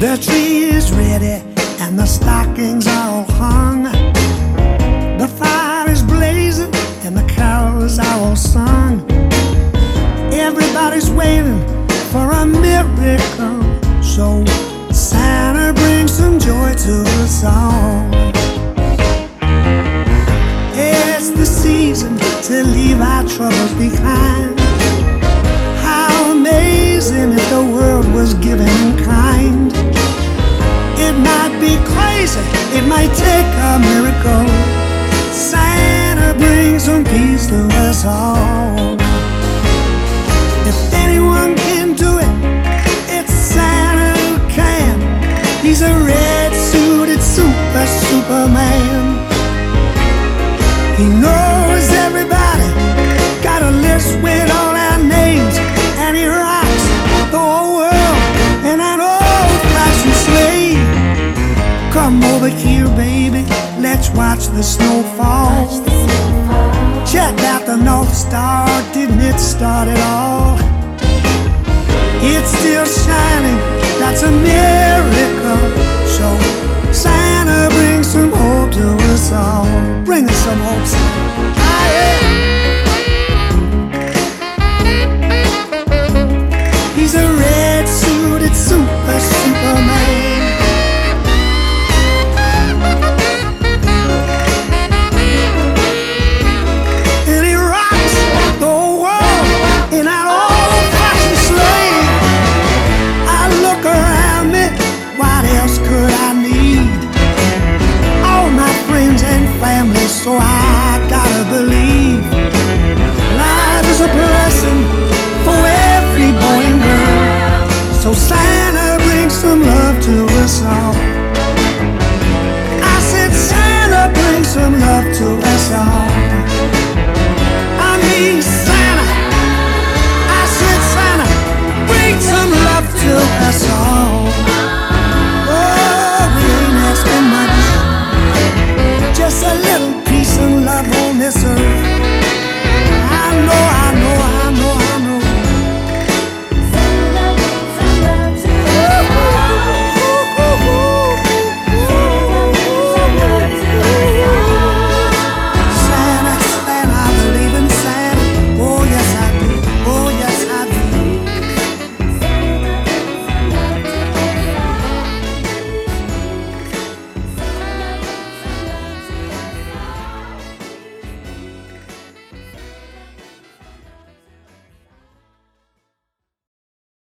is ready and the stockings are all hung. The fire is blazing and the carols are all sung. Everybody's waiting for a miracle. So Santa brings some joy to the song. It's the season to leave our troubles to us all. If anyone can do it, it's Santa who. He's a red suited super superman. He knows everybody, got a list with all our names, and he rocks the whole world in an old fashioned sleigh. Come over here, baby, let's watch the snow fall. Check out the North Star, didn't it start it all? It's still some love to us all.